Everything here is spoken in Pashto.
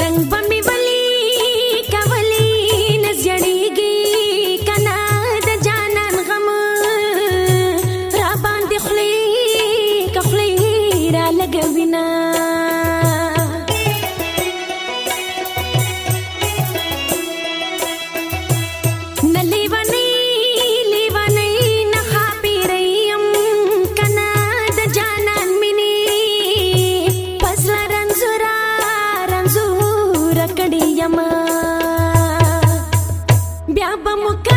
رنگ بمی ولی کولی نزړیږي کنا د جانان غم را باندې خلی کخلی را لګوینا व्यापमुख